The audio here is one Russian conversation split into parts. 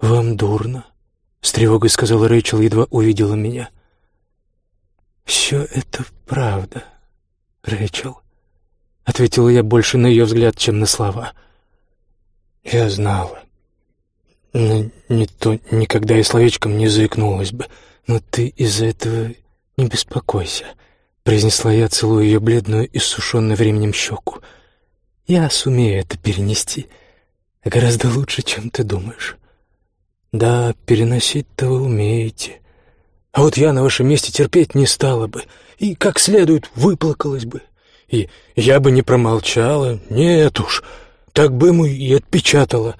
«Вам дурно?» — с тревогой сказала Рэйчел, едва увидела меня. «Все это правда, Рэйчел», — ответила я больше на ее взгляд, чем на слова. «Я знала. Но не то никогда и словечком не заикнулась бы. Но ты из-за этого не беспокойся», — произнесла я, целуя ее бледную, иссушенную временем щеку. «Я сумею это перенести. Гораздо лучше, чем ты думаешь». «Да, переносить-то вы умеете. А вот я на вашем месте терпеть не стала бы, и как следует выплакалась бы. И я бы не промолчала, нет уж, так бы ему и отпечатала».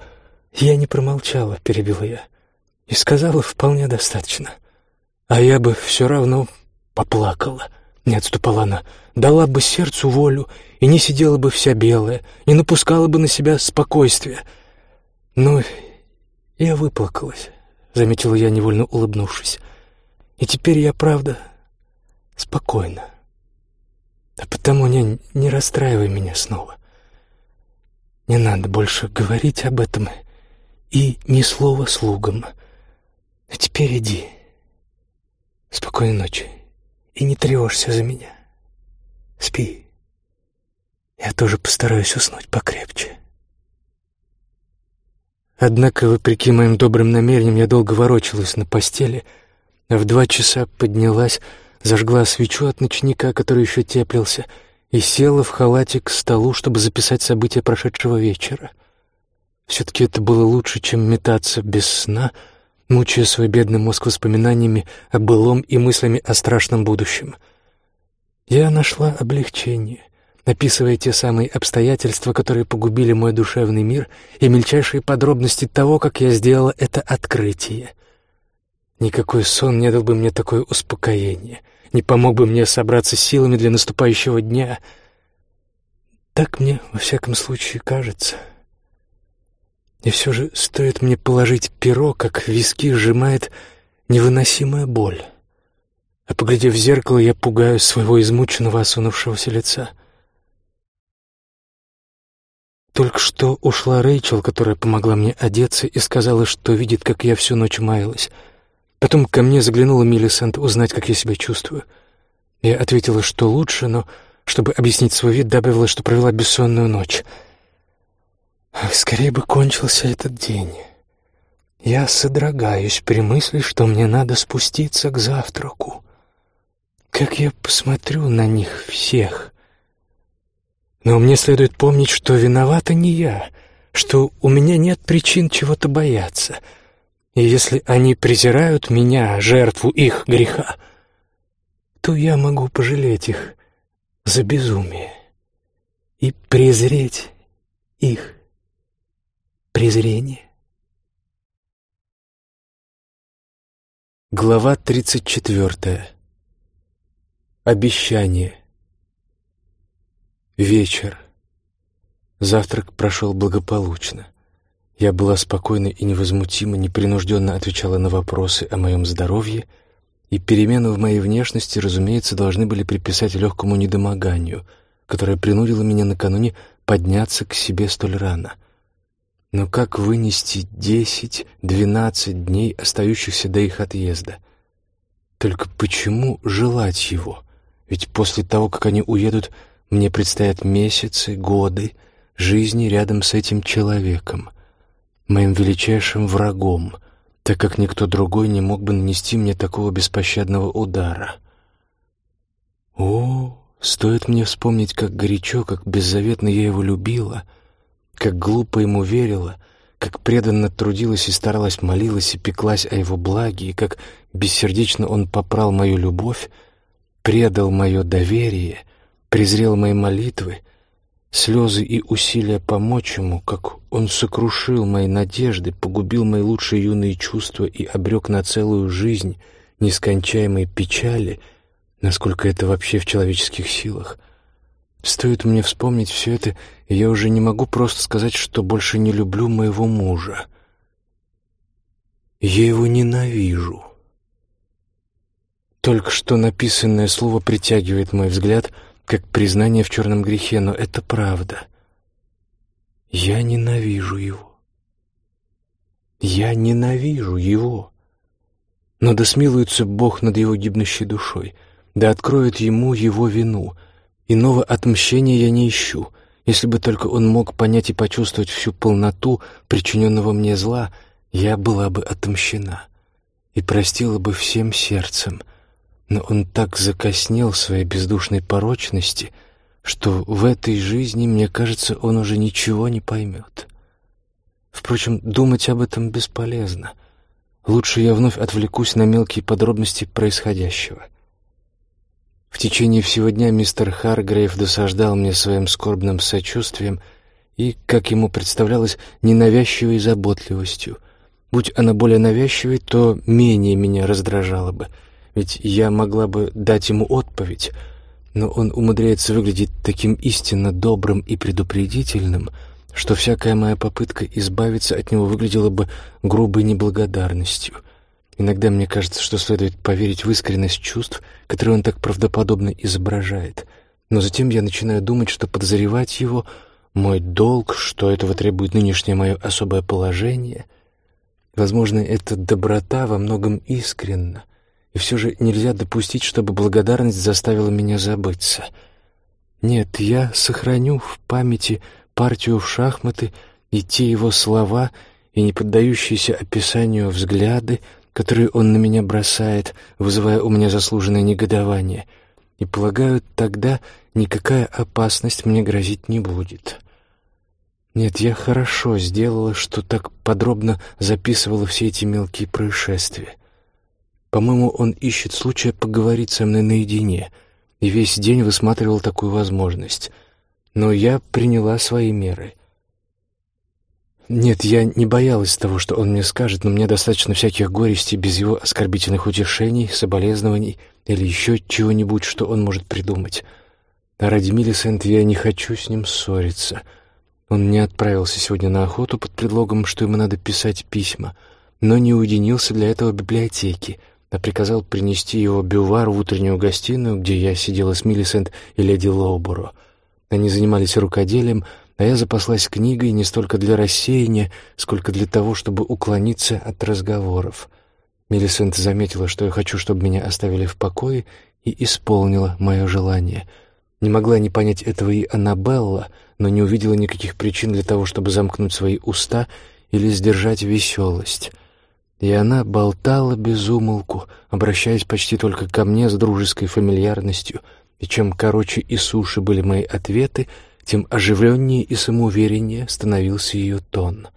«Я не промолчала», — перебила я, — «и сказала вполне достаточно. А я бы все равно поплакала». Не отступала она. Дала бы сердцу волю и не сидела бы вся белая, не напускала бы на себя спокойствие. Но я выплакалась, заметила я, невольно улыбнувшись. И теперь я, правда, спокойна. А потому не, не расстраивай меня снова. Не надо больше говорить об этом и ни слова слугам. А теперь иди. Спокойной ночи и не тревожься за меня. Спи. Я тоже постараюсь уснуть покрепче. Однако, вопреки моим добрым намерениям, я долго ворочалась на постели, а в два часа поднялась, зажгла свечу от ночника, который еще теплился, и села в халате к столу, чтобы записать события прошедшего вечера. Все-таки это было лучше, чем метаться без сна — мучая свой бедный мозг воспоминаниями о былом и мыслями о страшном будущем. Я нашла облегчение, описывая те самые обстоятельства, которые погубили мой душевный мир, и мельчайшие подробности того, как я сделала это открытие. Никакой сон не дал бы мне такое успокоение, не помог бы мне собраться силами для наступающего дня. Так мне, во всяком случае, кажется — и все же стоит мне положить перо, как виски сжимает невыносимая боль. А поглядев в зеркало, я пугаю своего измученного, осунувшегося лица. Только что ушла Рэйчел, которая помогла мне одеться и сказала, что видит, как я всю ночь маялась. Потом ко мне заглянула Миллисент узнать, как я себя чувствую. Я ответила, что лучше, но, чтобы объяснить свой вид, добавила, что провела бессонную ночь — Ах, скорее бы кончился этот день. Я содрогаюсь при мысли, что мне надо спуститься к завтраку. Как я посмотрю на них всех. Но мне следует помнить, что виновата не я, что у меня нет причин чего-то бояться. И если они презирают меня, жертву их греха, то я могу пожалеть их за безумие и презреть их презрение. Глава 34. Обещание. Вечер. Завтрак прошел благополучно. Я была спокойна и невозмутимо, непринужденно отвечала на вопросы о моем здоровье, и перемены в моей внешности, разумеется, должны были приписать легкому недомоганию, которое принудило меня накануне подняться к себе столь рано — но как вынести десять-двенадцать дней, остающихся до их отъезда? Только почему желать его? Ведь после того, как они уедут, мне предстоят месяцы, годы жизни рядом с этим человеком, моим величайшим врагом, так как никто другой не мог бы нанести мне такого беспощадного удара. О, стоит мне вспомнить, как горячо, как беззаветно я его любила — как глупо ему верила, как преданно трудилась и старалась, молилась и пеклась о его благе, и как бессердечно он попрал мою любовь, предал мое доверие, презрел мои молитвы, слезы и усилия помочь ему, как он сокрушил мои надежды, погубил мои лучшие юные чувства и обрек на целую жизнь нескончаемой печали, насколько это вообще в человеческих силах — Стоит мне вспомнить все это, и я уже не могу просто сказать, что больше не люблю моего мужа. Я его ненавижу. Только что написанное слово притягивает мой взгляд, как признание в черном грехе, но это правда. Я ненавижу его. Я ненавижу его. Но да смилуется Бог над его гибнущей душой, да откроет ему его вину. Иного отмщения я не ищу. Если бы только он мог понять и почувствовать всю полноту причиненного мне зла, я была бы отомщена и простила бы всем сердцем. Но он так закоснел своей бездушной порочности, что в этой жизни, мне кажется, он уже ничего не поймет. Впрочем, думать об этом бесполезно. Лучше я вновь отвлекусь на мелкие подробности происходящего. В течение всего дня мистер Харгрейв досаждал мне своим скорбным сочувствием и, как ему представлялось, ненавязчивой заботливостью. Будь она более навязчивой, то менее меня раздражала бы, ведь я могла бы дать ему отповедь, но он умудряется выглядеть таким истинно добрым и предупредительным — что всякая моя попытка избавиться от него выглядела бы грубой неблагодарностью. Иногда мне кажется, что следует поверить в искренность чувств, которые он так правдоподобно изображает. Но затем я начинаю думать, что подозревать его — мой долг, что этого требует нынешнее мое особое положение. Возможно, эта доброта во многом искренна, и все же нельзя допустить, чтобы благодарность заставила меня забыться. Нет, я сохраню в памяти партию в шахматы и те его слова и не поддающиеся описанию взгляды, которые он на меня бросает, вызывая у меня заслуженное негодование, и, полагаю, тогда никакая опасность мне грозить не будет. Нет, я хорошо сделала, что так подробно записывала все эти мелкие происшествия. По-моему, он ищет случая поговорить со мной наедине, и весь день высматривал такую возможность — но я приняла свои меры. Нет, я не боялась того, что он мне скажет, но мне достаточно всяких горестей без его оскорбительных утешений, соболезнований или еще чего-нибудь, что он может придумать. А ради Миллисент я не хочу с ним ссориться. Он не отправился сегодня на охоту под предлогом, что ему надо писать письма, но не уединился для этого в библиотеке, а приказал принести его бювар в утреннюю гостиную, где я сидела с Миллисент и леди Лоуборо — они занимались рукоделием, а я запаслась книгой не столько для рассеяния, сколько для того, чтобы уклониться от разговоров. Мелисент заметила, что я хочу, чтобы меня оставили в покое, и исполнила мое желание. Не могла не понять этого и Аннабелла, но не увидела никаких причин для того, чтобы замкнуть свои уста или сдержать веселость. И она болтала без умолку, обращаясь почти только ко мне с дружеской фамильярностью — и чем короче и суше были мои ответы, тем оживленнее и самоувереннее становился ее тон.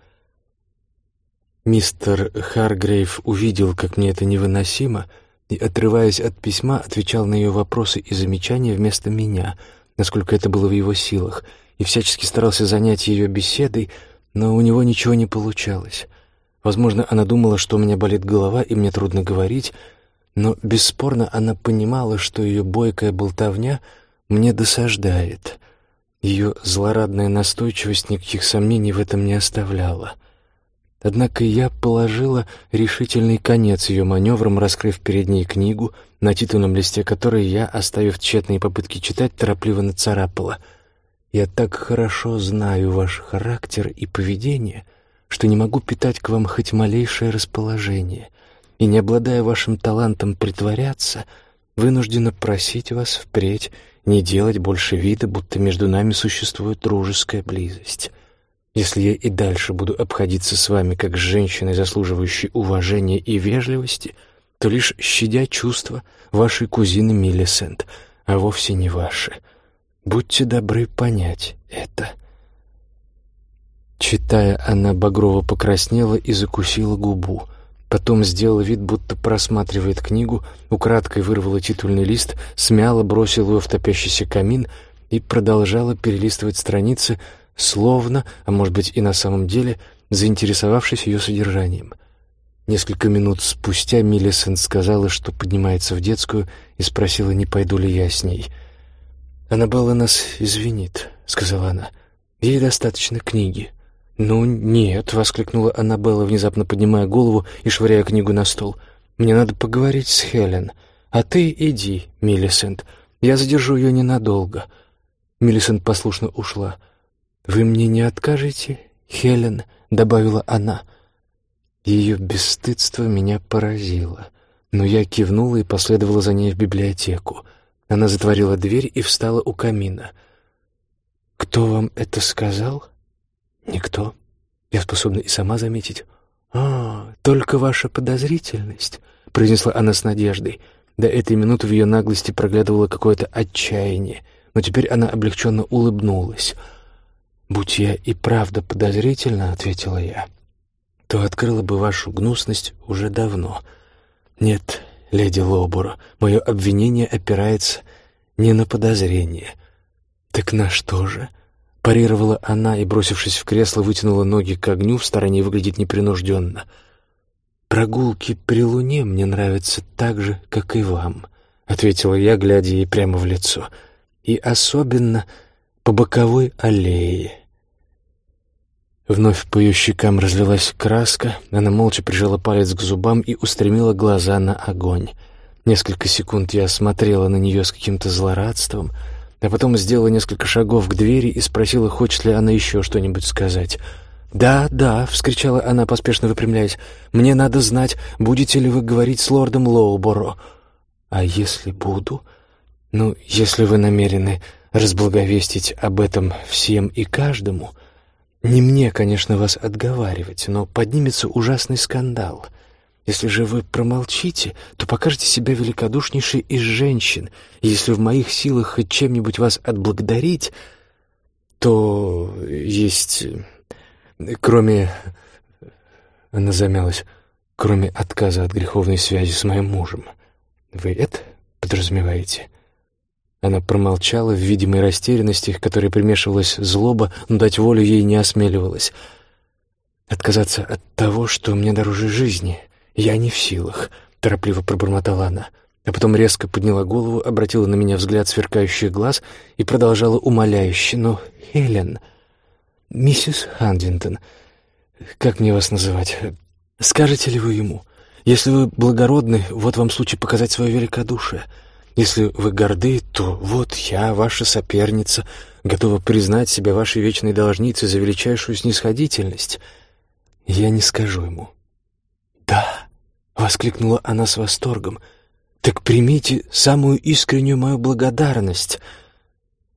Мистер Харгрейв увидел, как мне это невыносимо, и, отрываясь от письма, отвечал на ее вопросы и замечания вместо меня, насколько это было в его силах, и всячески старался занять ее беседой, но у него ничего не получалось. Возможно, она думала, что у меня болит голова и мне трудно говорить, но бесспорно она понимала, что ее бойкая болтовня мне досаждает. Ее злорадная настойчивость никаких сомнений в этом не оставляла. Однако я положила решительный конец ее маневрам, раскрыв перед ней книгу, на титульном листе которой я, оставив тщетные попытки читать, торопливо нацарапала. «Я так хорошо знаю ваш характер и поведение, что не могу питать к вам хоть малейшее расположение и, не обладая вашим талантом притворяться, вынуждена просить вас впредь не делать больше вида, будто между нами существует дружеская близость. Если я и дальше буду обходиться с вами как с женщиной, заслуживающей уважения и вежливости, то лишь щадя чувства вашей кузины Миллисент, а вовсе не ваши. Будьте добры понять это». Читая, она багрово покраснела и закусила губу — Потом сделала вид, будто просматривает книгу, украдкой вырвала титульный лист, смяла, бросила его в топящийся камин и продолжала перелистывать страницы, словно, а может быть и на самом деле, заинтересовавшись ее содержанием. Несколько минут спустя Миллисент сказала, что поднимается в детскую, и спросила, не пойду ли я с ней. «Аннабелла нас извинит», — сказала она. «Ей достаточно книги». «Ну, нет», — воскликнула Аннабелла, внезапно поднимая голову и швыряя книгу на стол. «Мне надо поговорить с Хелен. А ты иди, Миллисент. Я задержу ее ненадолго». Миллисент послушно ушла. «Вы мне не откажете, Хелен?» — добавила она. Ее бесстыдство меня поразило, но я кивнула и последовала за ней в библиотеку. Она затворила дверь и встала у камина. «Кто вам это сказал?» «Никто. Я способна и сама заметить». «А, только ваша подозрительность», — произнесла она с надеждой. До этой минуты в ее наглости проглядывало какое-то отчаяние, но теперь она облегченно улыбнулась. «Будь я и правда подозрительна», — ответила я, — «то открыла бы вашу гнусность уже давно. Нет, леди Лобуро, мое обвинение опирается не на подозрение». «Так на что же?» Парировала она и, бросившись в кресло, вытянула ноги к огню, в стороне выглядит непринужденно. «Прогулки при луне мне нравятся так же, как и вам», — ответила я, глядя ей прямо в лицо. «И особенно по боковой аллее». Вновь по ее щекам разлилась краска, она молча прижала палец к зубам и устремила глаза на огонь. Несколько секунд я смотрела на нее с каким-то злорадством — а потом сделала несколько шагов к двери и спросила, хочет ли она еще что-нибудь сказать. «Да, да», — вскричала она, поспешно выпрямляясь, — «мне надо знать, будете ли вы говорить с лордом Лоуборо». «А если буду? Ну, если вы намерены разблаговестить об этом всем и каждому...» Не мне, конечно, вас отговаривать, но поднимется ужасный скандал. Если же вы промолчите, то покажете себя великодушнейшей из женщин. И если в моих силах хоть чем-нибудь вас отблагодарить, то есть... Кроме... Она замялась. Кроме отказа от греховной связи с моим мужем. Вы это подразумеваете?» Она промолчала в видимой растерянности, к которой примешивалась злоба, но дать волю ей не осмеливалась. «Отказаться от того, что мне дороже жизни», «Я не в силах», — торопливо пробормотала она, а потом резко подняла голову, обратила на меня взгляд сверкающих глаз и продолжала умоляюще. «Но, Хелен, миссис Хандингтон, как мне вас называть? Скажете ли вы ему? Если вы благородны, вот вам случай показать свое великодушие. Если вы горды, то вот я, ваша соперница, готова признать себя вашей вечной должницей за величайшую снисходительность. Я не скажу ему. Воскликнула она с восторгом. «Так примите самую искреннюю мою благодарность!»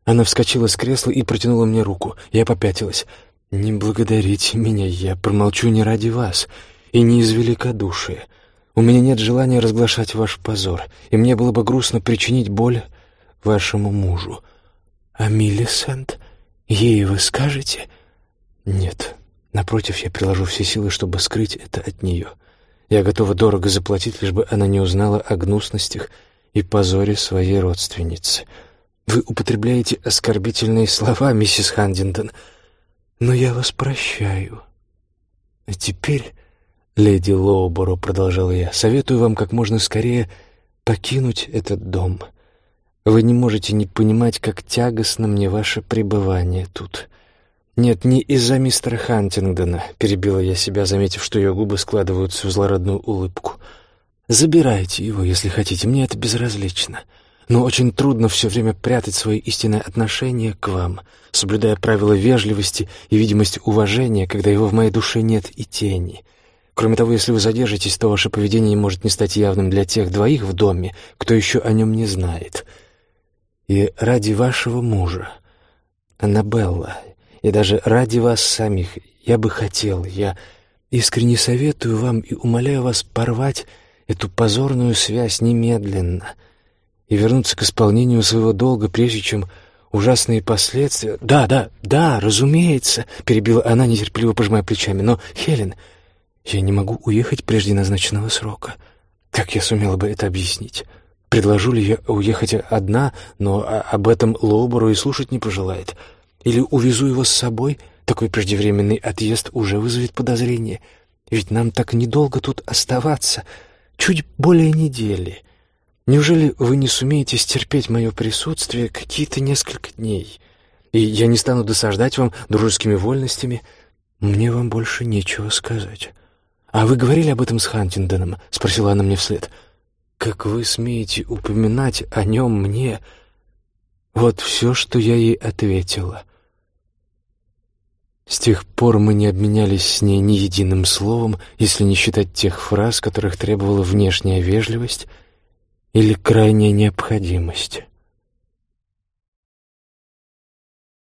Она вскочила с кресла и протянула мне руку. Я попятилась. «Не благодарите меня, я промолчу не ради вас и не из великодушия. У меня нет желания разглашать ваш позор, и мне было бы грустно причинить боль вашему мужу. А Миллисент, ей вы скажете?» «Нет, напротив, я приложу все силы, чтобы скрыть это от нее». Я готова дорого заплатить, лишь бы она не узнала о гнусностях и позоре своей родственницы. Вы употребляете оскорбительные слова, миссис Хандингтон, но я вас прощаю. А теперь, леди Лоуборо, продолжала я, советую вам как можно скорее покинуть этот дом. Вы не можете не понимать, как тягостно мне ваше пребывание тут. «Нет, не из-за мистера Хантингдона», — перебила я себя, заметив, что ее губы складываются в злорадную улыбку. «Забирайте его, если хотите, мне это безразлично. Но очень трудно все время прятать свои истинное отношение к вам, соблюдая правила вежливости и видимость уважения, когда его в моей душе нет и тени. Кроме того, если вы задержитесь, то ваше поведение может не стать явным для тех двоих в доме, кто еще о нем не знает. И ради вашего мужа, Аннабелла, и даже ради вас самих я бы хотел, я искренне советую вам и умоляю вас порвать эту позорную связь немедленно и вернуться к исполнению своего долга, прежде чем ужасные последствия... Да, да, да, разумеется, перебила она, нетерпеливо пожимая плечами, но, Хелен, я не могу уехать прежде назначенного срока. Как я сумела бы это объяснить? Предложу ли я уехать одна, но об этом Лоубору и слушать не пожелает. — или увезу его с собой? Такой преждевременный отъезд уже вызовет подозрение. Ведь нам так недолго тут оставаться. Чуть более недели. Неужели вы не сумеете стерпеть мое присутствие какие-то несколько дней? И я не стану досаждать вам дружескими вольностями. Мне вам больше нечего сказать. А вы говорили об этом с Хантингдоном? Спросила она мне вслед. Как вы смеете упоминать о нем мне? Вот все, что я ей ответила. С тех пор мы не обменялись с ней ни единым словом, если не считать тех фраз, которых требовала внешняя вежливость или крайняя необходимость.